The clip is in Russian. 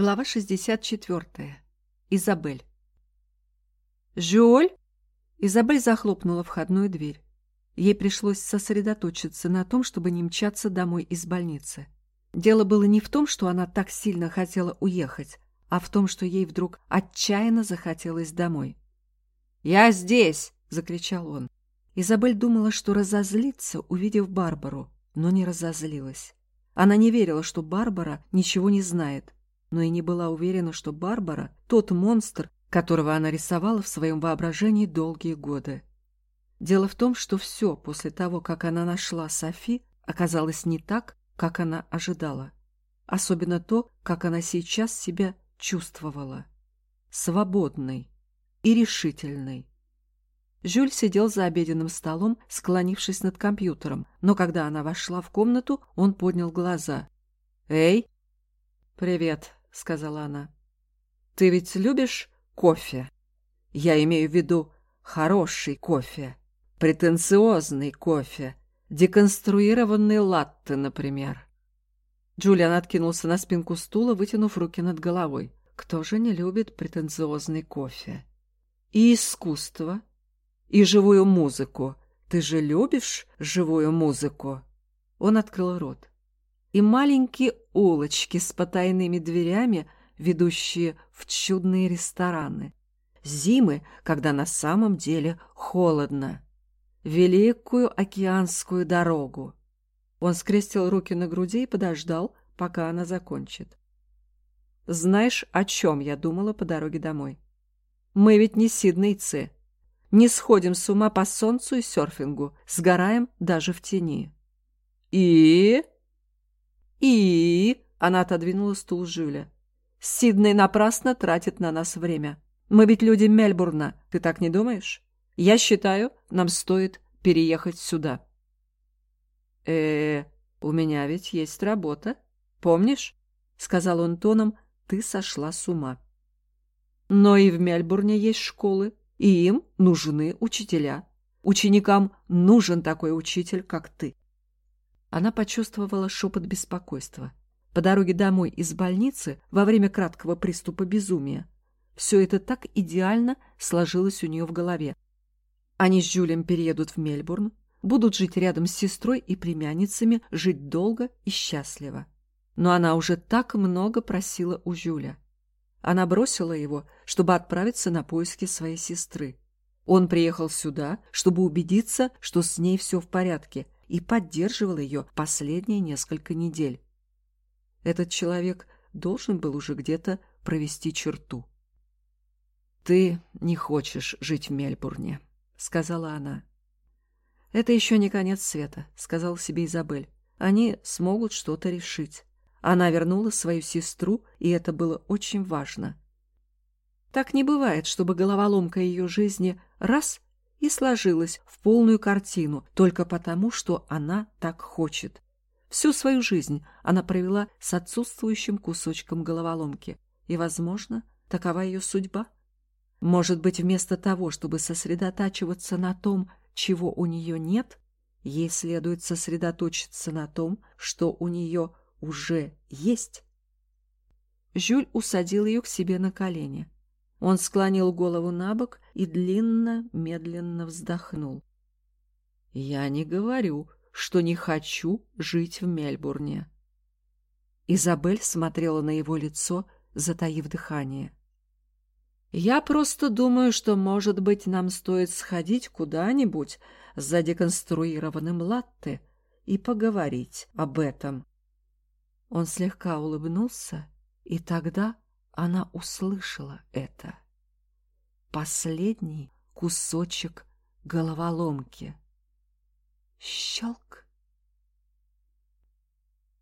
Глава 64. Изабель. «Жюль!» Изабель захлопнула входную дверь. Ей пришлось сосредоточиться на том, чтобы не мчаться домой из больницы. Дело было не в том, что она так сильно хотела уехать, а в том, что ей вдруг отчаянно захотелось домой. «Я здесь!» — закричал он. Изабель думала, что разозлится, увидев Барбару, но не разозлилась. Она не верила, что Барбара ничего не знает, но и не была уверена, что Барбара — тот монстр, которого она рисовала в своем воображении долгие годы. Дело в том, что все после того, как она нашла Софи, оказалось не так, как она ожидала. Особенно то, как она сейчас себя чувствовала. Свободной и решительной. Жюль сидел за обеденным столом, склонившись над компьютером, но когда она вошла в комнату, он поднял глаза. «Эй!» «Привет», — сказала она. «Ты ведь любишь кофе? Я имею в виду хороший кофе, претенциозный кофе, деконструированный латте, например». Джулиан откинулся на спинку стула, вытянув руки над головой. Кто же не любит претенциозный кофе? И искусство, и живую музыку. Ты же любишь живую музыку?» Он открыл рот и маленькие улочки с потайными дверями, ведущие в чудные рестораны. Зимы, когда на самом деле холодно. Великую океанскую дорогу. Он скрестил руки на груди и подождал, пока она закончит. Знаешь, о чем я думала по дороге домой? Мы ведь не сиднейцы. Не сходим с ума по солнцу и серфингу, сгораем даже в тени. И «И...» — она отодвинула стул Жюля. «Сидней напрасно тратит на нас время. Мы ведь люди Мельбурна, ты так не думаешь? Я считаю, нам стоит переехать сюда». э, -э у меня ведь есть работа. Помнишь?» — сказал он тоном, «ты сошла с ума». «Но и в Мельбурне есть школы, и им нужны учителя. Ученикам нужен такой учитель, как ты. Она почувствовала шепот беспокойства. По дороге домой из больницы во время краткого приступа безумия. Все это так идеально сложилось у нее в голове. Они с Джулием переедут в Мельбурн, будут жить рядом с сестрой и племянницами, жить долго и счастливо. Но она уже так много просила у Жюля. Она бросила его, чтобы отправиться на поиски своей сестры. Он приехал сюда, чтобы убедиться, что с ней все в порядке, и поддерживал ее последние несколько недель. Этот человек должен был уже где-то провести черту. «Ты не хочешь жить в Мельбурне», — сказала она. «Это еще не конец света», — сказал себе Изабель. «Они смогут что-то решить». Она вернула свою сестру, и это было очень важно. Так не бывает, чтобы головоломка ее жизни раз и сложилась в полную картину только потому, что она так хочет. Всю свою жизнь она провела с отсутствующим кусочком головоломки, и, возможно, такова ее судьба. Может быть, вместо того, чтобы сосредотачиваться на том, чего у нее нет, ей следует сосредоточиться на том, что у нее уже есть. Жюль усадил ее к себе на колени. Он склонил голову на бок и длинно, медленно вздохнул. «Я не говорю, что не хочу жить в Мельбурне». Изабель смотрела на его лицо, затаив дыхание. «Я просто думаю, что, может быть, нам стоит сходить куда-нибудь за деконструированным латте и поговорить об этом». Он слегка улыбнулся, и тогда она услышала это. Последний кусочек головоломки. Щелк!